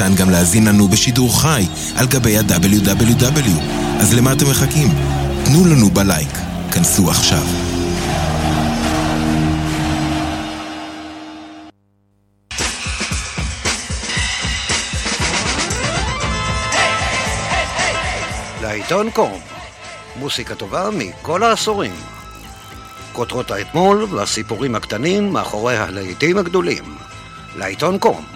ניתן גם להזין לנו בשידור חי על גבי ה-WW. אז למה אתם מחכים? תנו לנו בלייק. כנסו עכשיו. לעיתון קום, מוסיקה טובה מכל העשורים. כותרות האתמול והסיפורים הקטנים מאחורי הלהיטים הגדולים. לעיתון קום,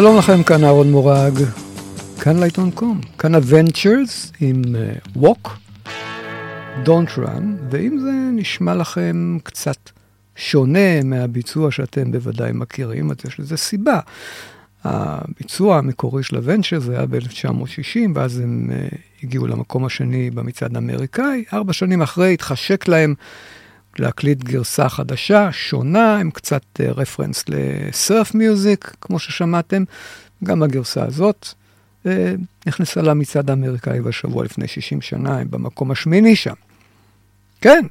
שלום לכם, כאן אהרון מורג, כאן להיטון com, כאן ה Ventures עם uh, Walk, Don't Run, ואם זה נשמע לכם קצת שונה מהביצוע שאתם בוודאי מכירים, אז יש לזה סיבה. הביצוע המקורי של ה Ventures היה ב-1960, ואז הם uh, הגיעו למקום השני במצעד האמריקאי. ארבע שנים אחרי התחשק להם להקליט גרסה חדשה, שונה, עם קצת reference ל surf music, כמו ששמעתם. גם הגרסה הזאת uh, נכנסה למצעד האמריקאי בשבוע לפני 60 שנה, הם במקום השמיני שם. כן.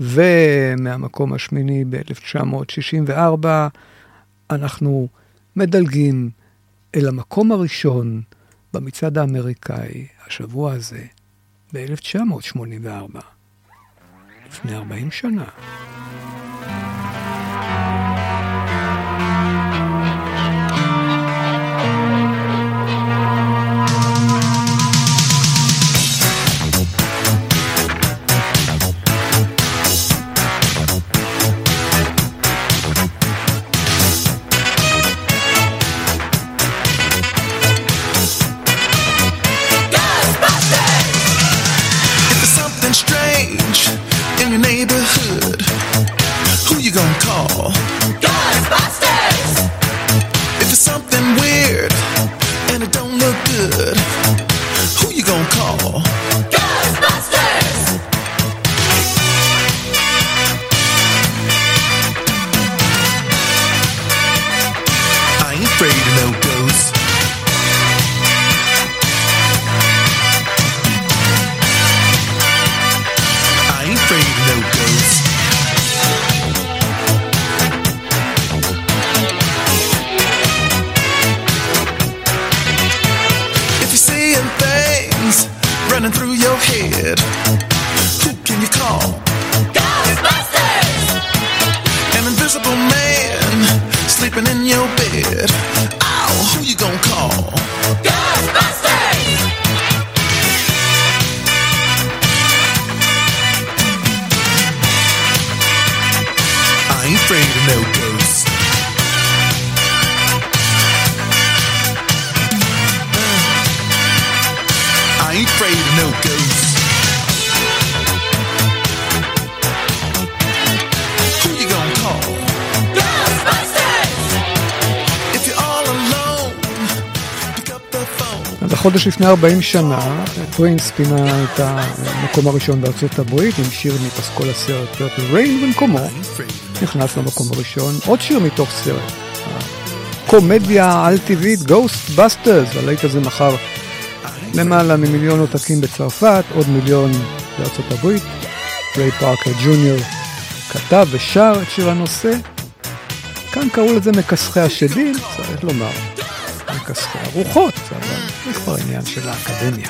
ומהמקום השמיני ב-1964 אנחנו מדלגים אל המקום הראשון במצעד האמריקאי, השבוע הזה, ב-1984. לפני 40 שנה. ghost. החודש לפני 40 שנה, פרינס פינה את המקום הראשון בארצות הברית עם שיר מפסקול הסרט פרפל ריין, במקומו נכנס למקום הראשון עוד שיר מתוך סרט. קומדיה על-טבעית, Ghostbusters, הלהיט הזה מכר למעלה ממיליון עותקים בצרפת, עוד מיליון בארצות הברית. ריי פארקר ג'וניור כתב ושר את שיר הנושא. כאן קראו לזה מכסחי השדים, צריך לומר, מכסחי הרוחות, אבל זה כבר עניין של האקדמיה.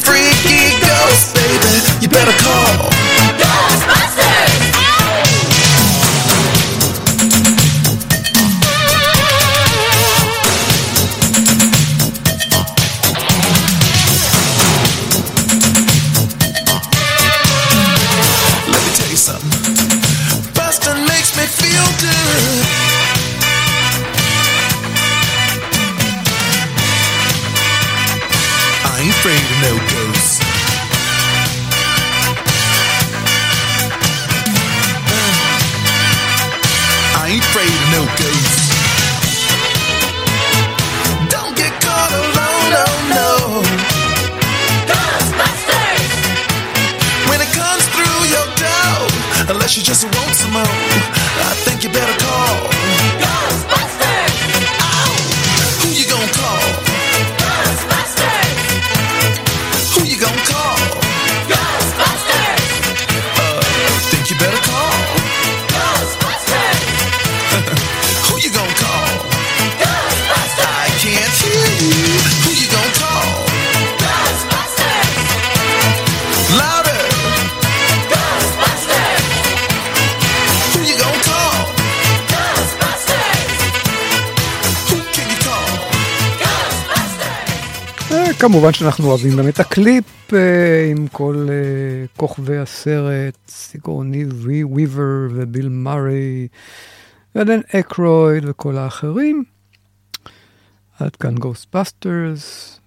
Freaky ghost, baby, you better call. Ghostbusters! כמובן שאנחנו אוהבים גם את הקליפ אה, עם כל אה, כוכבי הסרט, סיגורני וויבר וביל מארי, ודן אקרויד וכל האחרים. עד כאן Ghostbusters,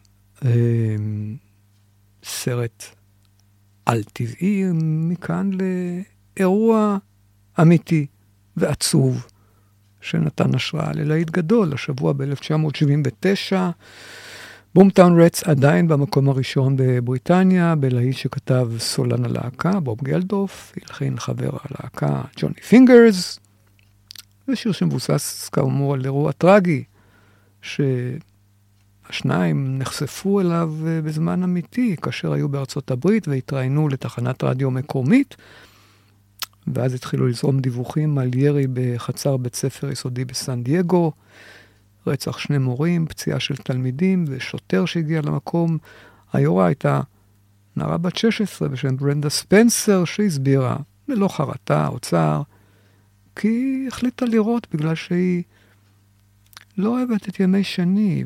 סרט על-טבעי, מכאן לאירוע אמיתי ועצוב שנתן השראה ללהיט גדול, השבוע ב-1979. Boomtown Rats עדיין במקום הראשון בבריטניה, בלהיט שכתב סולן הלהקה, בוב גלדוף, הלחין חבר הלהקה ג'וני פינגרס. זה שיר שמבוסס כאמור על אירוע טרגי, שהשניים נחשפו אליו אה, בזמן אמיתי, כאשר היו בארצות הברית והתראיינו לתחנת רדיו מקומית, ואז התחילו לזרום דיווחים על ירי בחצר בית ספר יסודי בסן דייגו. רצח שני מורים, פציעה של תלמידים ושוטר שהגיע למקום. היורה הייתה נערה בת 16 בשם ברנדה ספנסר, שהסבירה, ללא חרטה או צער, כי היא החליטה לירות בגלל שהיא לא אוהבת את ימי שני,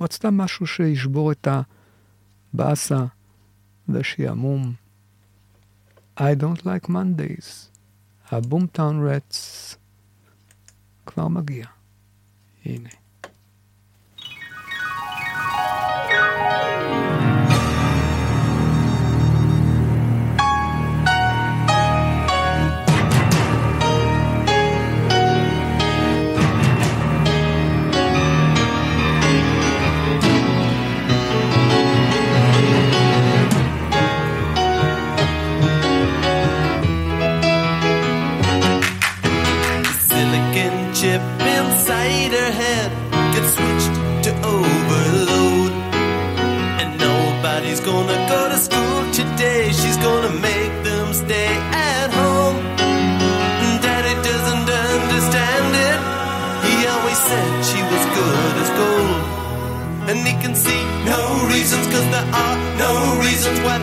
ורצתה משהו שישבור את הבאסה והשעמום. I don't like Mondays. הבומטאון רץ כבר מגיע. הנה. Gonna go to school today. She's gonna make them stay at home. Daddy doesn't understand it. He always said she was good as gold. And he can see no reasons, cause there are no reasons. What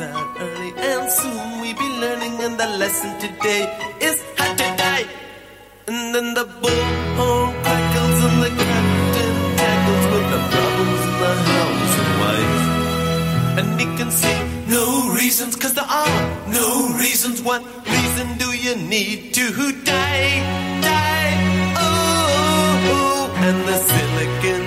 Out early, and soon we be learning. And the lesson today is how to die. And then the bullhorn crackles, and the captain tackles with the problems in the house and wife. And he can see no reasons, cause there are no reasons. What reason do you need to die? Die, oh, oh. oh. and the silicon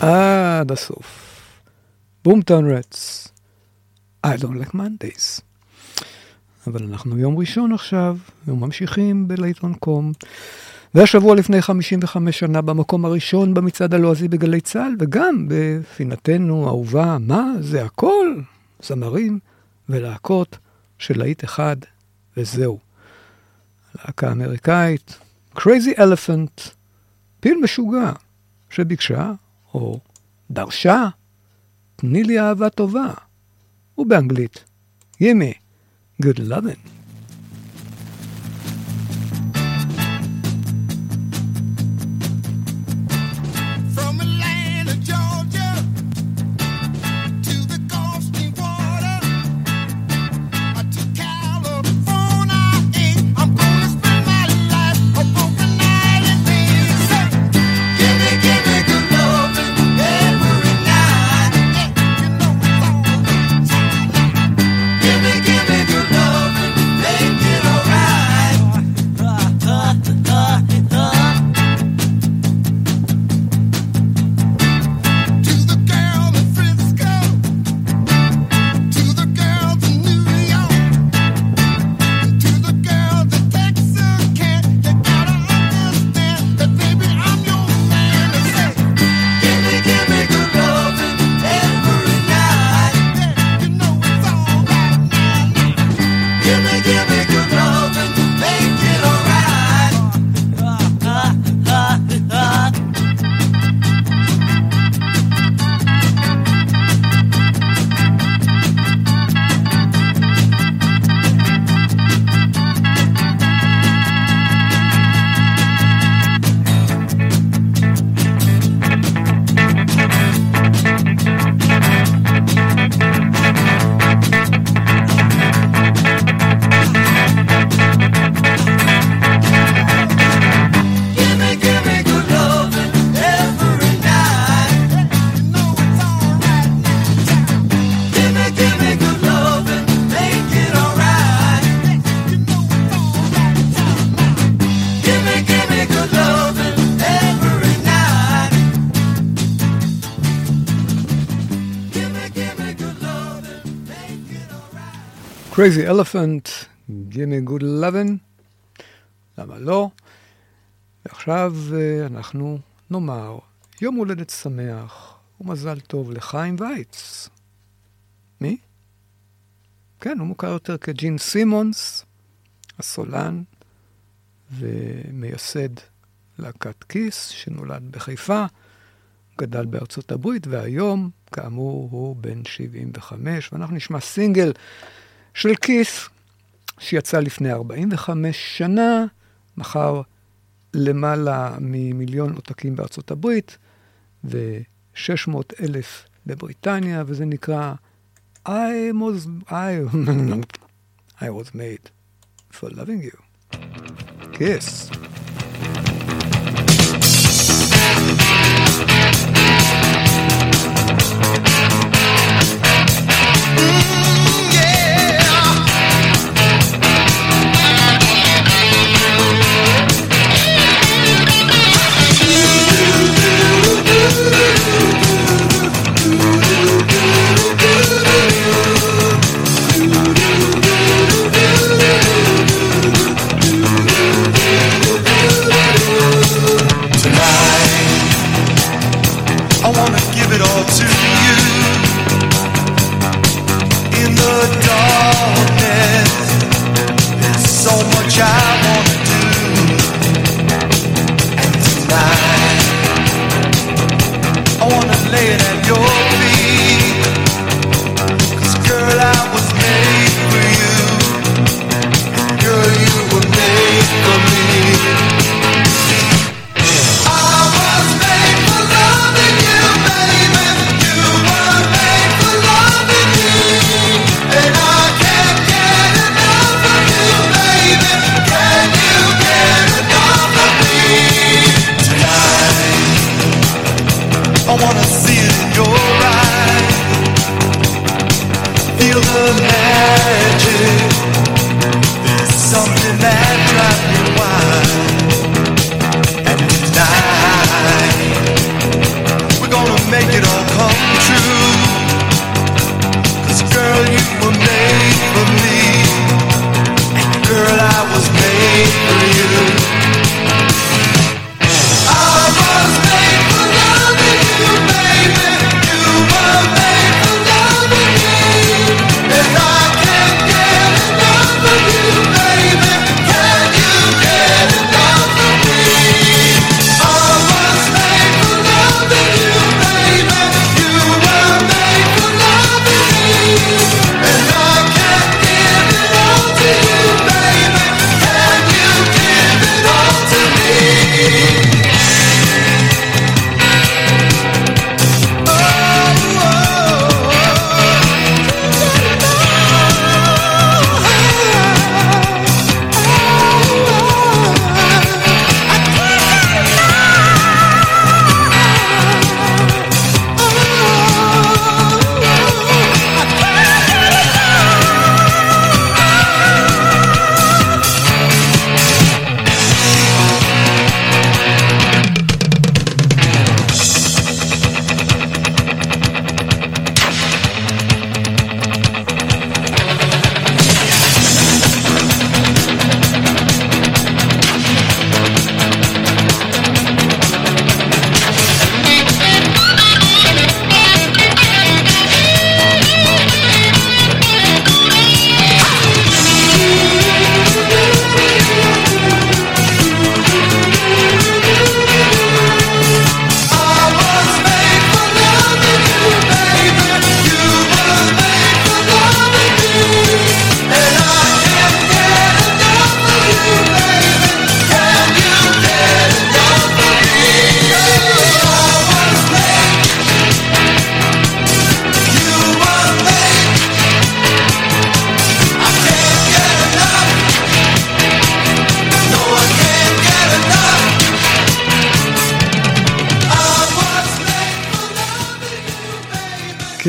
עד הסוף. בומטון רטס, I don't like Mondays. אבל אנחנו יום ראשון עכשיו, וממשיכים בלייטון קום. והשבוע לפני 55 שנה במקום הראשון במצעד הלועזי בגלי צה"ל, וגם בפינתנו האהובה, מה זה הכל? זמרים ולהקות של להיט אחד, וזהו. להקה אמריקאית, Crazy Elephant, פיל משוגע, שביקשה, או דרשה, תני לי אהבה טובה, ובאנגלית, ימי, good lovin'. Crazy Elephant, Give me good lovin', למה לא? ועכשיו אה, אנחנו נאמר יום הולדת שמח ומזל טוב לחיים וייץ. מי? כן, הוא מוכר יותר כג'ין סימונס, הסולן ומייסד להקת כיס, שנולד בחיפה, גדל בארצות הברית, והיום, כאמור, הוא בן 75, ואנחנו נשמע סינגל של כיס, שיצא לפני 45 שנה, מכר למעלה ממיליון עותקים בארצות הברית, ו-600 אלף בבריטניה, וזה נקרא I was, I, I was made for loving you. Kiss.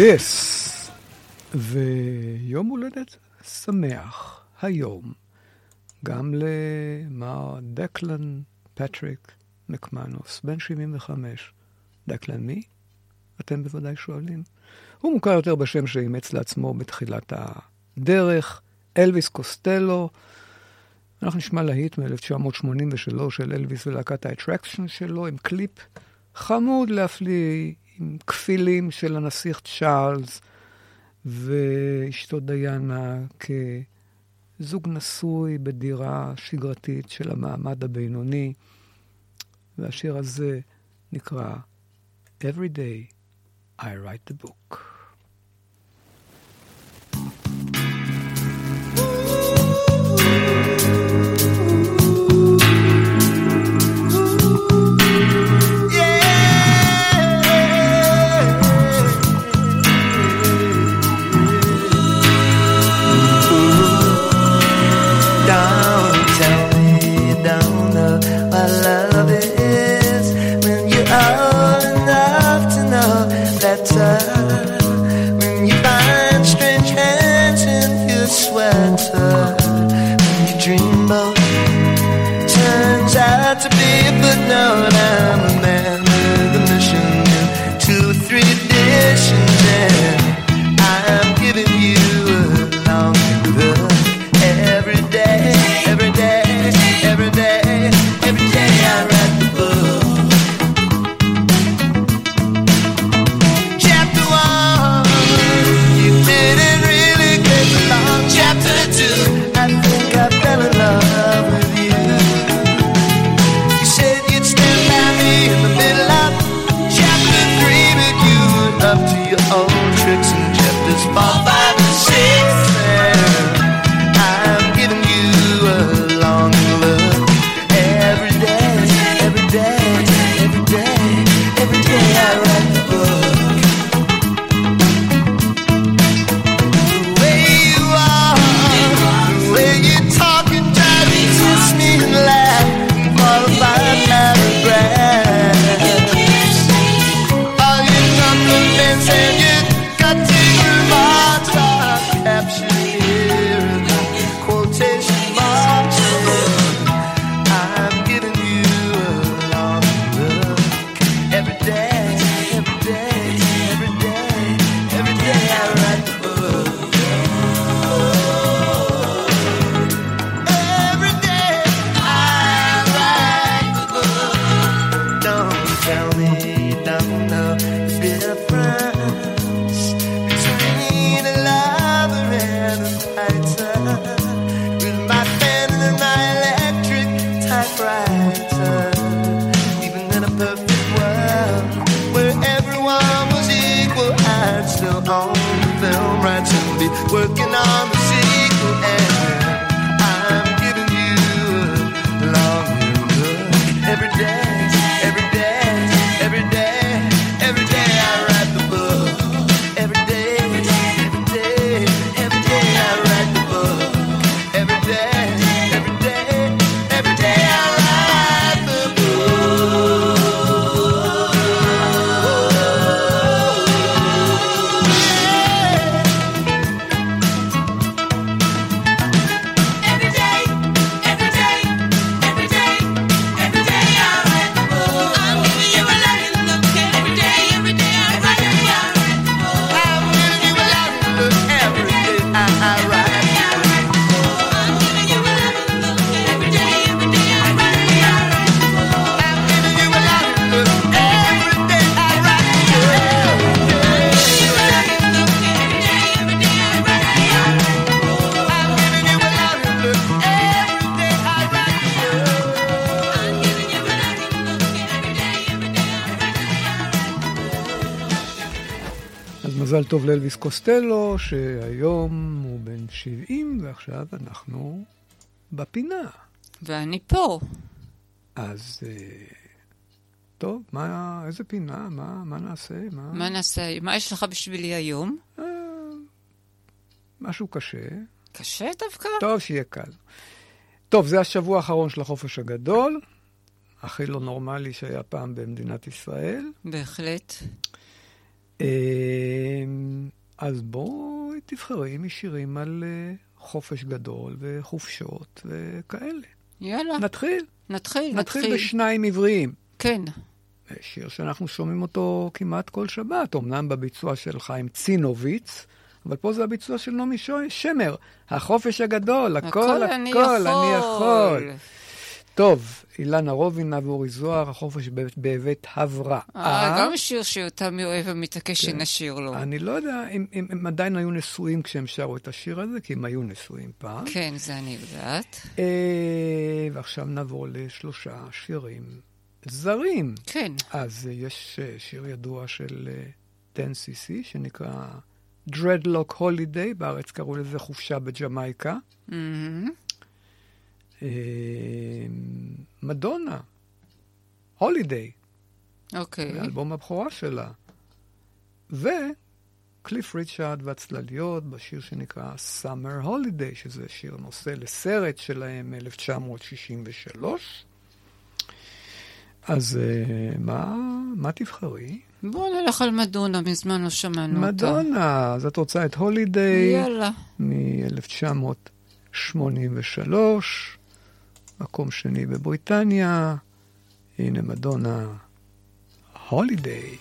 טס, ויום הולדת שמח היום גם למר דקלן פטריק מקמנוס, בן 75. דקלן מי? אתם בוודאי שואלים. הוא מוכר יותר בשם שאימץ לעצמו בתחילת הדרך, אלוויס קוסטלו. אנחנו נשמע להיט מ-1983 של אלוויס ולהקת ה Attractions שלו עם קליפ חמוד להפליא כפילים של הנסיך צ'ארלס ואשתו דיאנה כזוג נשוי בדירה שגרתית של המעמד הבינוני. והשיר הזה נקרא Every Day I Write the Book. turns out to be a footnote. I'm טוב לאלוויס קוסטלו, שהיום הוא בן 70, ועכשיו אנחנו בפינה. ואני פה. אז... אה, טוב, מה, איזה פינה? מה, מה נעשה? מה... מה נעשה? מה יש לך בשבילי היום? אה, משהו קשה. קשה דווקא? טוב, שיהיה קל. טוב, זה השבוע האחרון של החופש הגדול, הכי לא נורמלי שהיה פעם במדינת ישראל. בהחלט. אמ, אז בואי תבחרי משירים על אה, חופש גדול וחופשות וכאלה. יאללה. נתחיל. נתחיל, נתחיל. נתחיל בשניים עבריים. כן. אה, שיר שאנחנו שומעים אותו כמעט כל שבת, אמנם בביצוע של חיים צינוביץ, אבל פה זה הביצוע של נעמי שמר. החופש הגדול, הכל, הכל, הכל, אני יכול. אני יכול. טוב, אילנה רובין, נבורי זוהר, החופש בבית הבראה. אה, גם שיר שיותם אוהב ומתעקש שנשיר לו. אני לא יודע אם, הם עדיין היו נשואים כשהם שרו את השיר הזה, כי הם היו נשואים פעם. כן, זה אני יודעת. אה, ועכשיו נעבור לשלושה שירים זרים. כן. אז אה, יש אה, שיר ידוע של אה, 10cc שנקרא Dreadlock Holiday, בארץ קראו לזה חופשה בג'מייקה. מהמם. אה, מדונה, הולידיי, אוקיי. אלבום הבכורה שלה. וקליף ריצ'ארד והצלליות בשיר שנקרא Summer Holiday, שזה שיר נושא לסרט שלהם מ-1963. אז אה, מה, מה תבחרי? בואו נלך על מדונה, מזמן לא שמענו אותה. מדונה, אז את רוצה את הולידיי יאללה. מ-1983, מקום שני בבריטניה. הנה מדונה, הולידיי.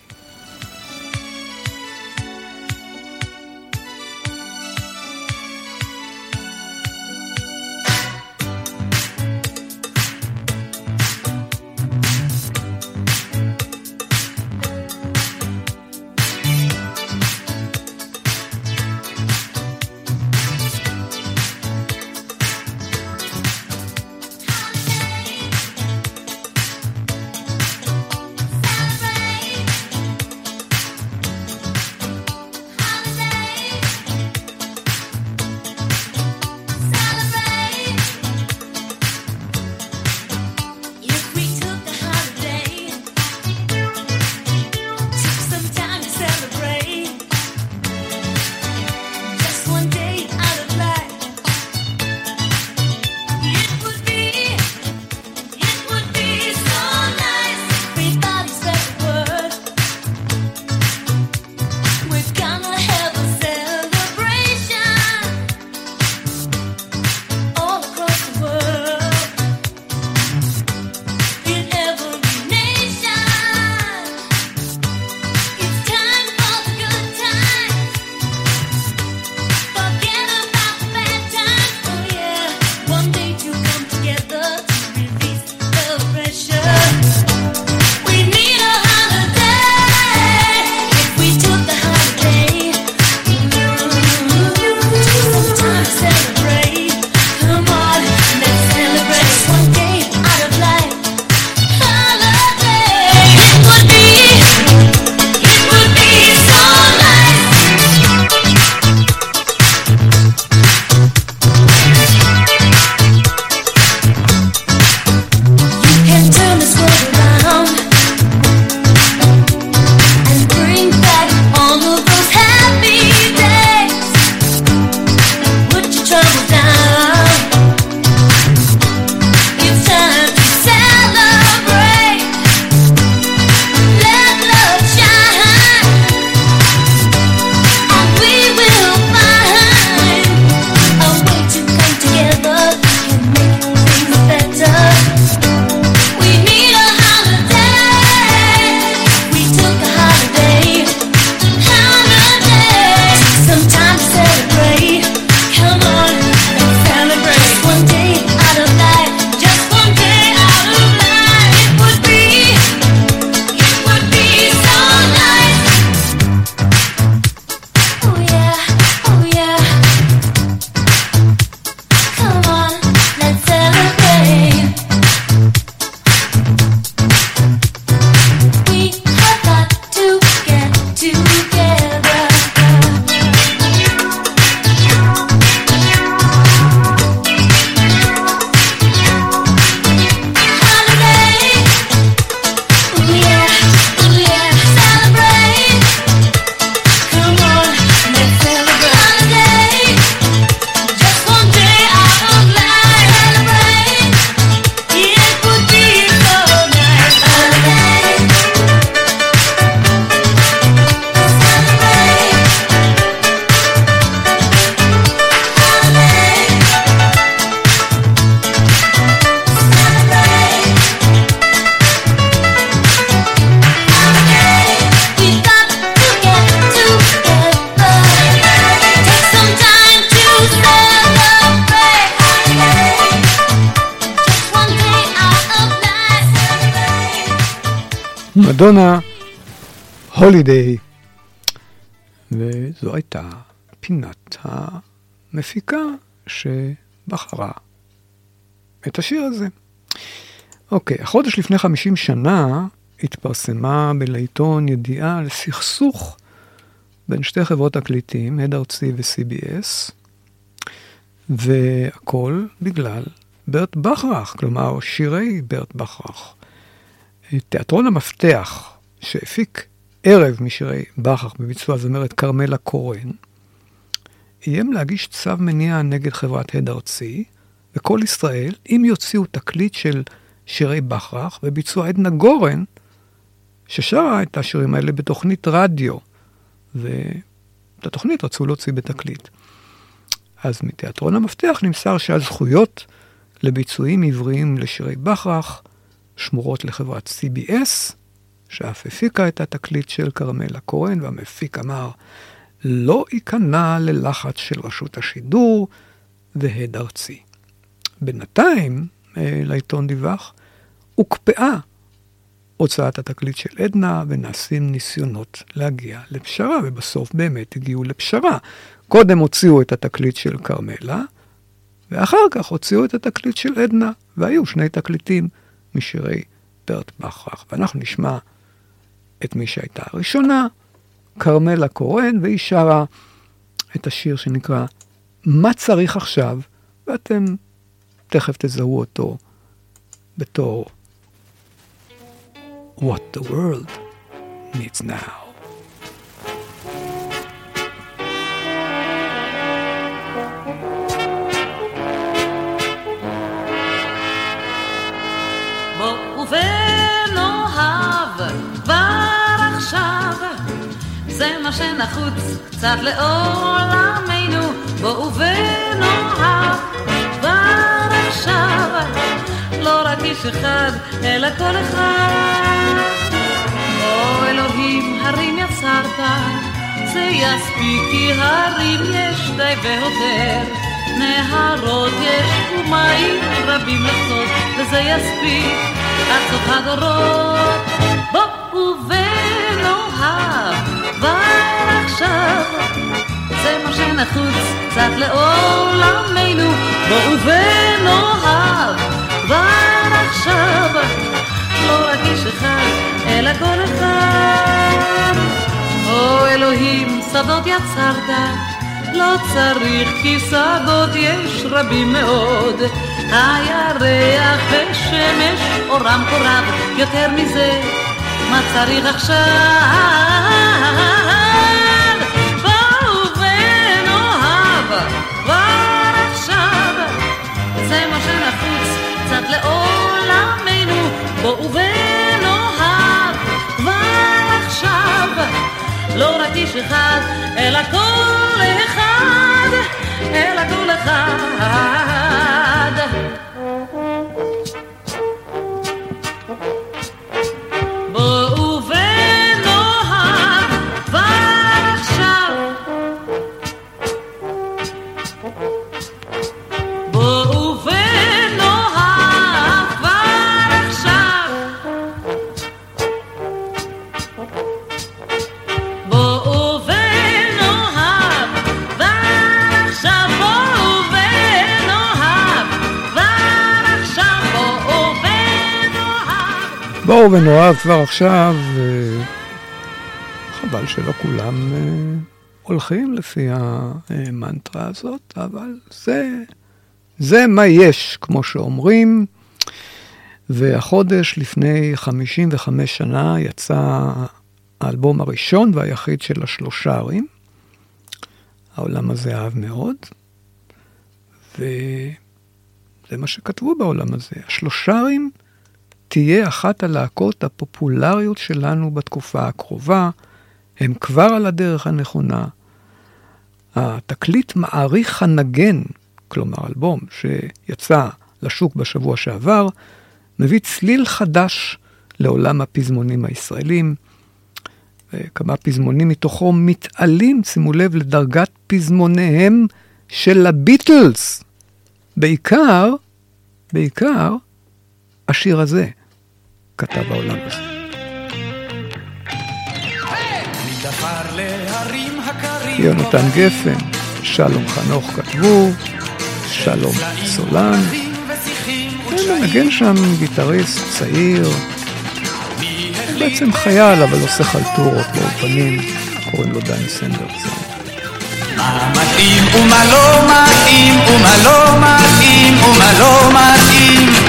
מדונה, הולידיי. וזו הייתה פינת המפיקה שבחרה את השיר הזה. אוקיי, החודש לפני 50 שנה התפרסמה בלעיתון ידיעה על סכסוך בין שתי חברות תקליטים, הד ארצי ו-CBS, והכל בגלל ברט בכרך, כלומר שירי ברט בכרך. תיאטרון המפתח שהפיק ערב משירי בכרך בביצוע זמרת כרמלה קורן, איים להגיש צו מניע נגד חברת הד ארצי, וכל ישראל, אם יוציאו תקליט של שירי בכרך בביצוע עדנה גורן, ששרה את השירים האלה בתוכנית רדיו, ואת התוכנית רצו להוציא בתקליט. אז מתיאטרון המפתח נמסר שהזכויות לביצועים עבריים לשירי בכרך שמורות לחברת CBS, שאף הפיקה את התקליט של כרמלה כהן, והמפיק אמר, לא ייכנע ללחץ של רשות השידור והד ארצי. בינתיים, אה, לעיתון דיווח, הוקפאה הוצאת התקליט של עדנה, ונעשים ניסיונות להגיע לפשרה, ובסוף באמת הגיעו לפשרה. קודם הוציאו את התקליט של כרמלה, ואחר כך הוציאו את התקליט של עדנה, והיו שני תקליטים משירי ברט בכרך. ואנחנו נשמע את מי שהייתה הראשונה, כרמלה קורן, והיא שרה את השיר שנקרא "מה צריך עכשיו", ואתם תכף תזהו אותו בתור What the world needs now. שנחוץ קצת לעולמנו. בוא ונאהב כבר עכשיו, לא רק איש אחד, אלא כל אחד. או אלוהים, הרים יצרת, זה יספיק כי הרים יש די ויותר. נהרות יש ומים רבים לחצות, וזה יספיק עד סוף הדורות. בואו כבר עכשיו, זה מה שנחוץ קצת לעולמנו. בואו ונאהב כבר עכשיו, לא רק איש אחד, אלא כל אחד. או אלוהים, שדות יצרת, לא צריך כי שדות יש רבים מאוד. הירח ושמש אורם כה רב, יותר מזה, מה צריך עכשיו? איש אחד, אלא כל אחד, אלא כל אחד. בואו ונאהב כבר עכשיו, אה, חבל שלא כולם אה, הולכים לפי המנטרה הזאת, אבל זה, זה מה יש, כמו שאומרים. והחודש לפני 55 שנה יצא האלבום הראשון והיחיד של השלושרים. העולם הזה אהב מאוד, וזה מה שכתבו בעולם הזה. השלושרים תהיה אחת הלהקות הפופולריות שלנו בתקופה הקרובה, הם כבר על הדרך הנכונה. התקליט מעריך הנגן, כלומר אלבום שיצא לשוק בשבוע שעבר, מביא צליל חדש לעולם הפזמונים הישראלים. כמה פזמונים מתוכו מתעלים, שימו לב, לדרגת פזמוניהם של הביטלס. בעיקר, בעיקר, השיר הזה כתב העולם. הקרים יונתן גפן, שלום חנוך כתבו, שלום סולן, מנגן שם גיטריסט צעיר, בעצם חייל אבל עושה חלטורות באולפנים, קוראים לו דני סנדרסון. מה מתאים ומה לא מתאים ומה לא מתאים ומה לא מתאים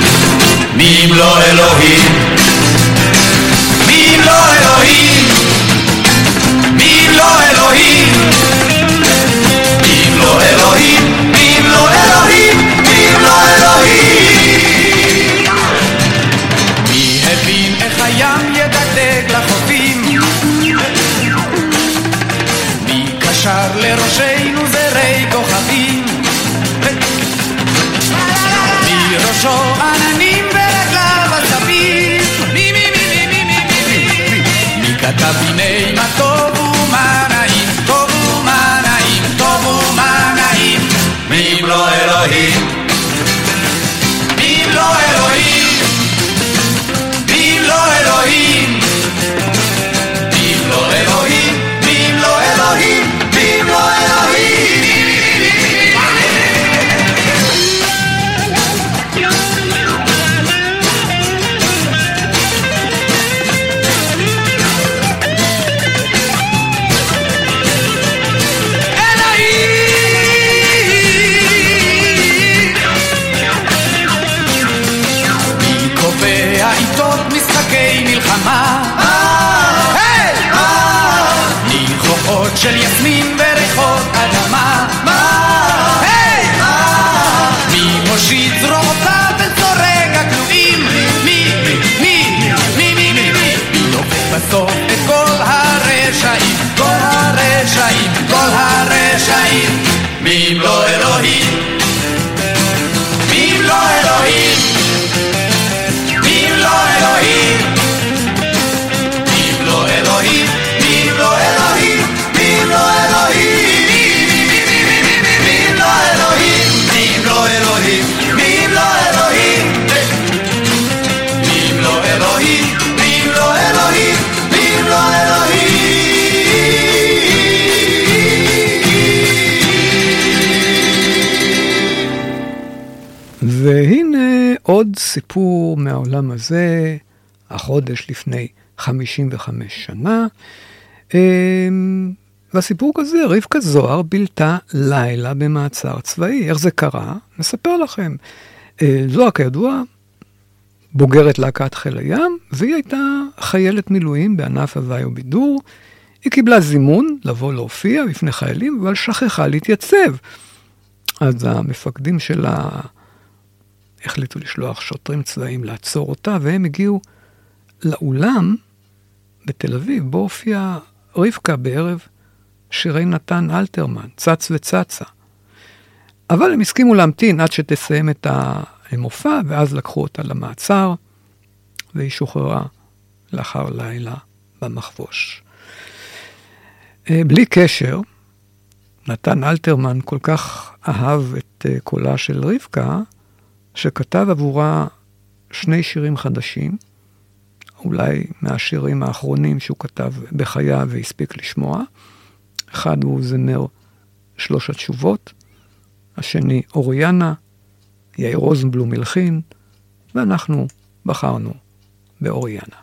מי אם לא אלוהים? מי אם לא אלוהים? מי אם לא אלוהים? מי אם לא אלוהים? מי אם לא אלוהים? מי אם לא אלוהים? מי הבין איך הים ידגדג לחופים? מי קשר לראשנו זרי כוכבים? מי ראשו caminei na מהעולם הזה, החודש לפני 55 שנה. אמ, והסיפור כזה, רבקה זוהר בילתה לילה במעצר צבאי. איך זה קרה? נספר לכם. אה, זוהר כידוע בוגרת להקת חיל הים, והיא הייתה חיילת מילואים בענף הוואי ובידור. היא קיבלה זימון לבוא להופיע בפני חיילים, אבל שכחה להתייצב. אז המפקדים שלה החליטו לשלוח שוטרים צבאיים לעצור אותה, והם הגיעו לאולם בתל אביב, בו הופיעה רבקה בערב שירי נתן אלתרמן, צץ וצצה. אבל הם הסכימו להמתין עד שתסיים את המופע, ואז לקחו אותה למעצר, והיא שוחררה לאחר לילה במחבוש. אה, בלי קשר, נתן אלתרמן כל כך אהב את אה, קולה של רבקה, שכתב עבורה שני שירים חדשים, אולי מהשירים האחרונים שהוא כתב בחייו והספיק לשמוע. אחד הוא זמר שלוש התשובות, השני אוריאנה, יאיר רוזנבלום הלחין, ואנחנו בחרנו באוריאנה.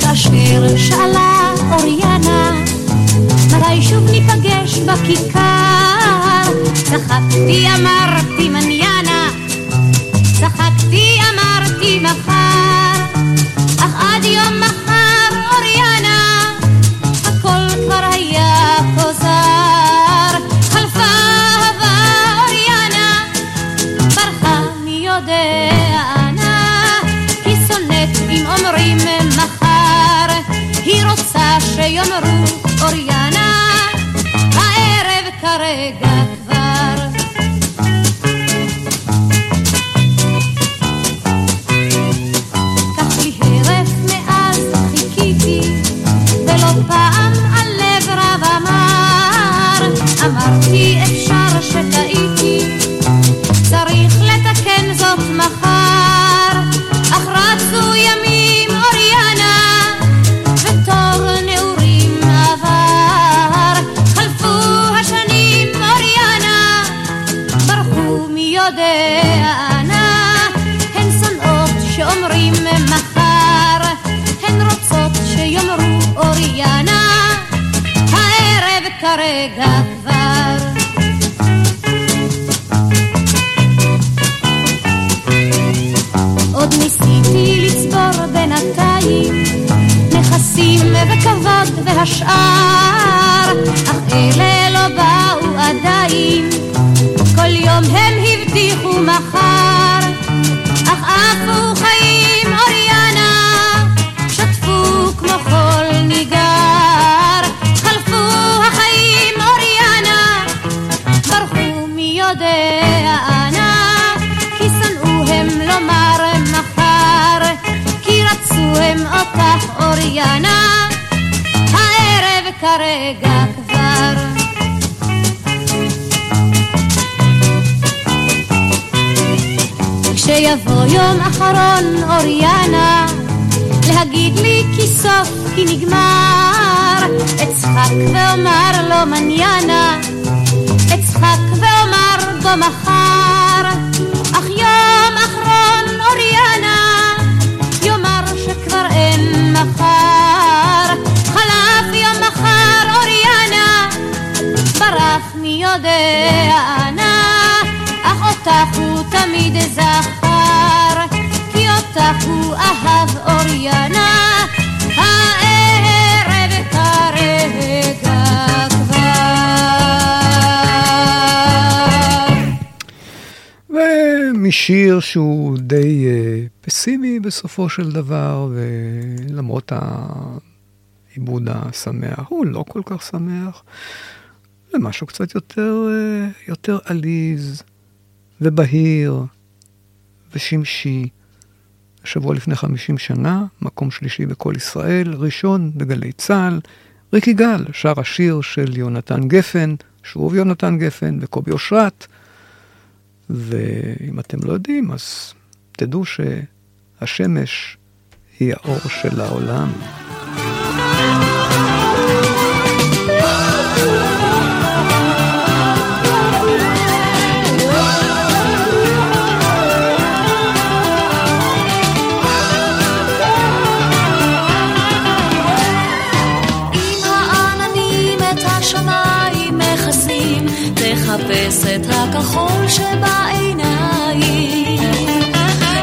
כאשר שאלה אוריאנה מתי שוב ניפגש בכיכר. צחקתי אמרתי מניאנה. צחקתי אמרתי מחר. אך עד יום מחר אוריאנה הכל כבר היה כה זר חלפה אהבה אוריאנה ברחה מי יודע אנה היא שונאת אם אומרים מחר היא רוצה שיאמרו הענה, אך אותך הוא תמיד זכר, כי אותך הוא אהב אוריינה, הערב כרגע כבר. ומשיר שהוא די אה, פסימי בסופו של דבר, ולמרות ה... עיבוד השמח, הוא לא כל כך שמח. למשהו קצת יותר, אה, יותר עליז ובהיר ושמשי. שבוע לפני 50 שנה, מקום שלישי בקול ישראל, ראשון בגלי צה"ל, ריק יגאל שר השיר של יונתן גפן, שוב יונתן גפן וקובי אושרת. ואם אתם לא יודעים, אז תדעו שהשמש היא האור של העולם. החול שבעיניים.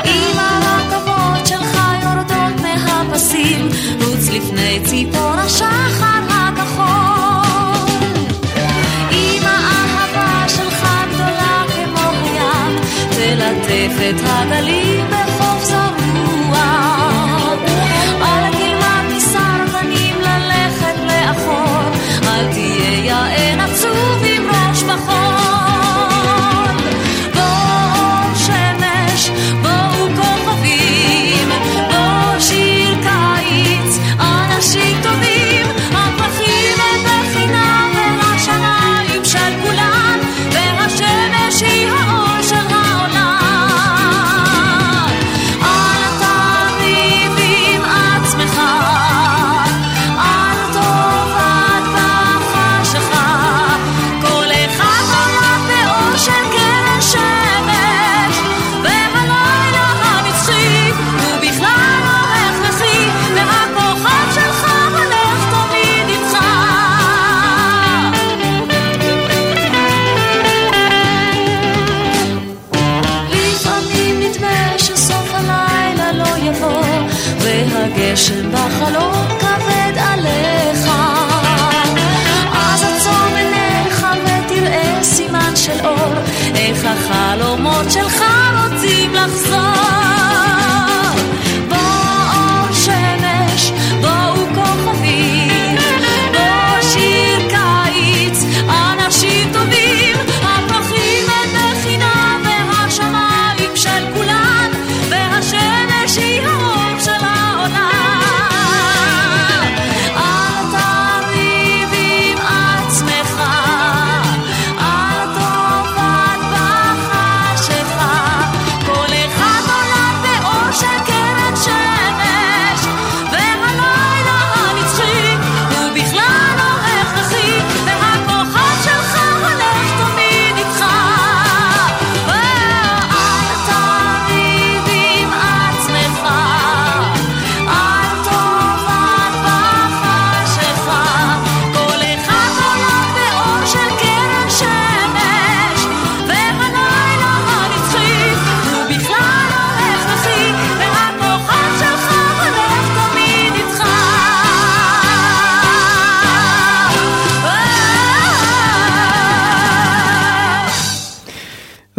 אם הרכבות שלך יורדות מהפסים רוץ לפני ציפור השחר הכחול. אם האהבה שלך גדולה כמו הים תלטף את הגלים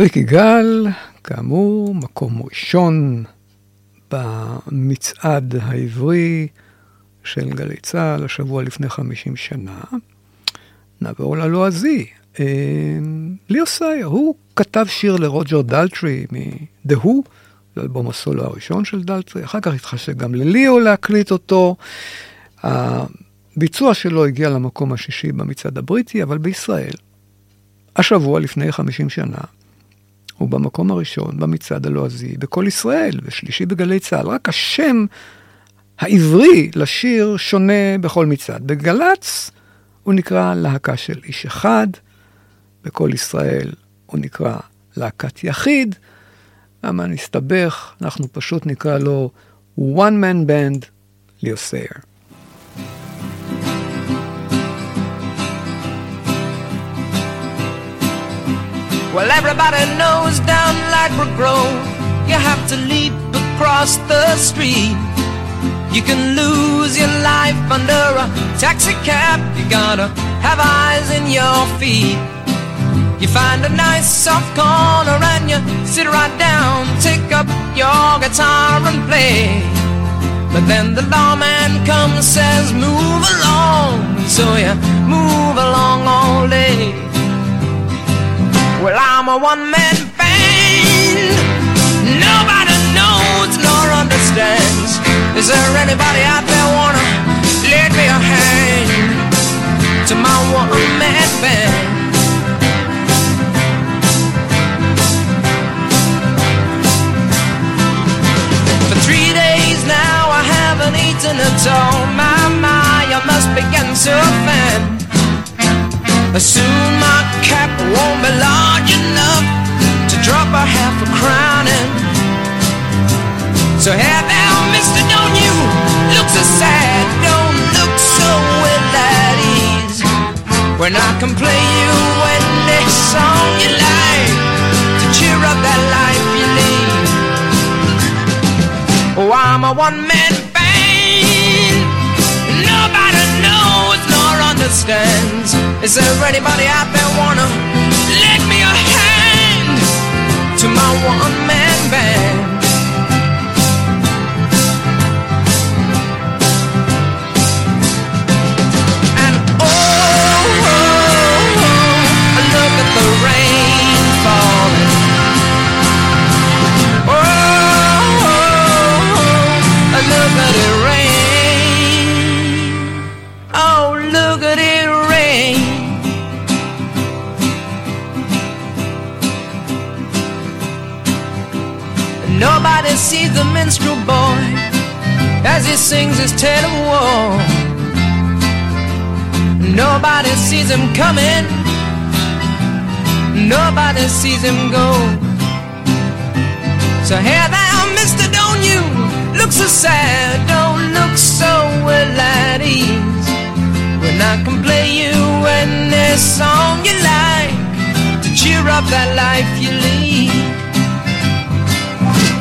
ריקי גל, כאמור, מקום ראשון במצעד העברי של גלי צה"ל, השבוע לפני 50 שנה. נעבור ללועזי. אה, ליאו סייר, הוא כתב שיר לרוג'ר דלטרי Who, זה אלבום הסולו הראשון של דלטרי, אחר כך התחשק גם לליאו להקליט אותו. הביצוע שלו הגיע למקום השישי במצעד הבריטי, אבל בישראל, השבוע לפני 50 שנה, הוא במקום הראשון במצעד הלועזי בכל ישראל, ושלישי בגלי צה"ל. רק השם העברי לשיר שונה בכל מצעד. בגל"צ הוא נקרא להקה של איש אחד, בכל ישראל הוא נקרא להקת יחיד. למה נסתבך? אנחנו פשוט נקרא לו one man band, ליאו Well, everybody knows down Ladbroke Grove, you have to leap across the street. You can lose your life under a taxi cab. You gotta have eyes in your feet. You find a nice soft corner and you sit right down, take up your guitar and play. But then the lawman comes, says, move along. So you move along all day. Well, I'm a one-man band. Nobody knows nor understands. Is there anybody out there wanna lend me a hand to my one-man band? For three days now I haven't eaten at all. My, my, I must begin to offend. Soon my cap won't be large enough to drop a half a crown in. So hey now, mister, don't you look so sad, don't look so ill at ease. When I can play you any song you like to cheer up that life you lead. Oh, I'm a one-man band. Understands. Is there anybody out there wanna lend me a hand to my one-man band? Sees him coming. Nobody sees him go. So here there, mister, don't you look so sad, don't look so well at ease. When I can play you any song you like to cheer up that life you lead.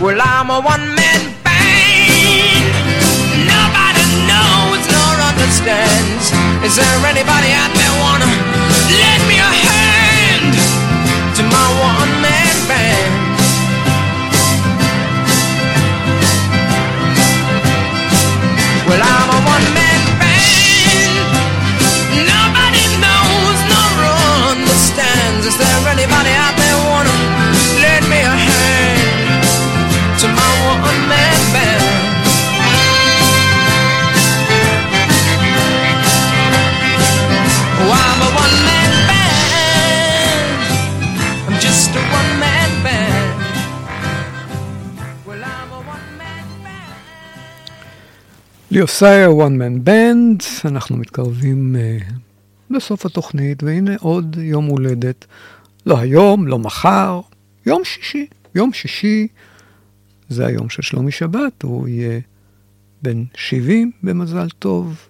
Well, I'm a one-man band. Nobody knows nor understands. Is there anybody out wanna lend me a hand to my one-man band? Well, I'm a one-man band. ליאו סייר, one man band, אנחנו מתקרבים uh, לסוף התוכנית, והנה עוד יום הולדת. לא היום, לא מחר, יום שישי. יום שישי זה היום של שלומי שבת, הוא יהיה בן 70 במזל טוב,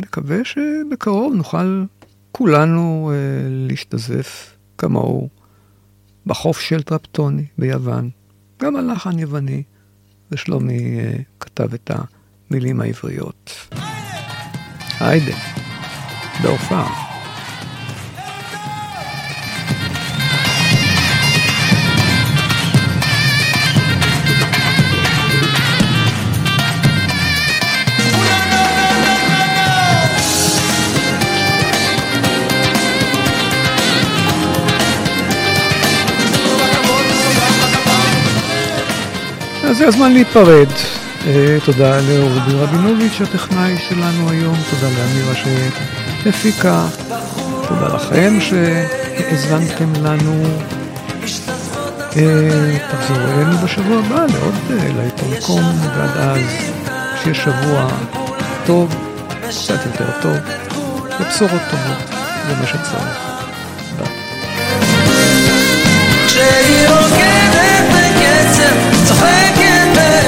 ונקווה שבקרוב נוכל כולנו uh, להשתזף כמוהו בחוף של טרפטוני ביוון. גם הלחן יווני. ושלומי uh, כתב את המילים העבריות. היידה, בהופעה. זה הזמן להיפרד. אה, תודה לאורבי רבינוביץ', הטכנאי שלנו היום, תודה לאמירה שהפיקה, תודה לכם שהאזנתם לנו. אה, תחזרו אלינו בשבוע הבא לעוד אה, לעיתון קום, ועד אז שיהיה שבוע טוב, קצת יותר טוב, ובשורות טובות, זה מה שצריך. כשהיא man